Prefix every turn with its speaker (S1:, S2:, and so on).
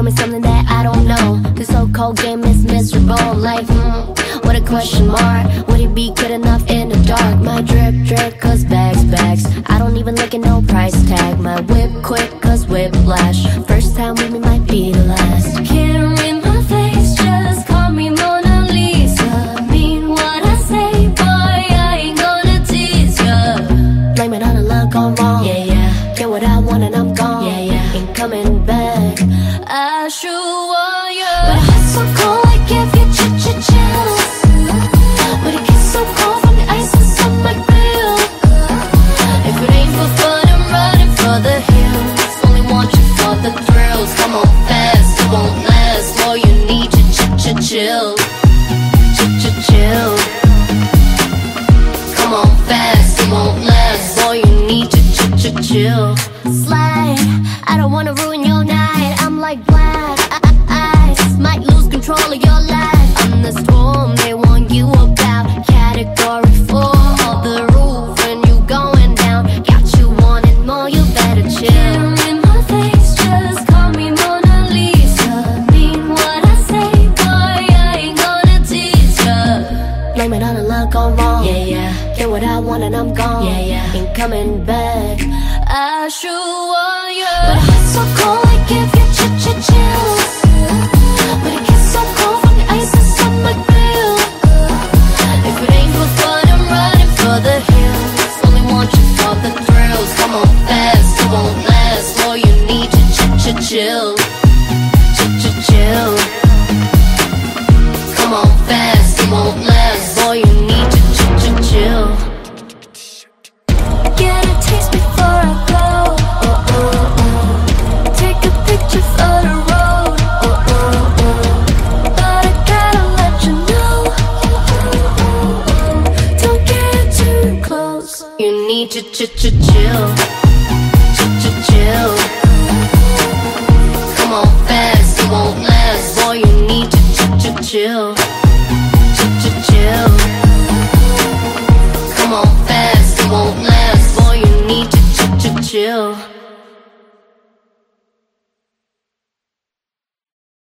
S1: Tell me something that I don't know. This so-called game is miserable. Like, mm, what a question mark. Would it be good enough in the dark? My drip, drip, cause bags, bags. I don't even look at no price tag. My whip quick, cause whiplash. First time with me might be the last.
S2: Can't read my face, just call me Mona Lisa. Mean what I say, boy, I ain't gonna tease ya.
S1: Blame it on the gone wrong, yeah, yeah. Get what I want and I'm gone, yeah, yeah. Ain't coming
S2: but I hot so cold I give you ch ch chills But it gets so cold from the ice inside my grill. If it ain't for fun I'm running for the hills.
S1: Only want
S2: you
S1: for the thrills. Come on fast,
S2: it
S1: won't last. All you need
S2: to ch ch chill Ch ch chill.
S1: Come on fast, it won't last. All you need to ch ch chill. Slide, I don't wanna ruin your night. I'm like black wrong Yeah, yeah. Get what I want and I'm gone. Yeah, yeah. Ain't coming back.
S2: I sure want you But I hot so cold
S1: You need to ch ch chill, ch
S2: ch
S1: chill. Come on fast, you won't last, boy. You need to
S2: ch
S1: ch chill.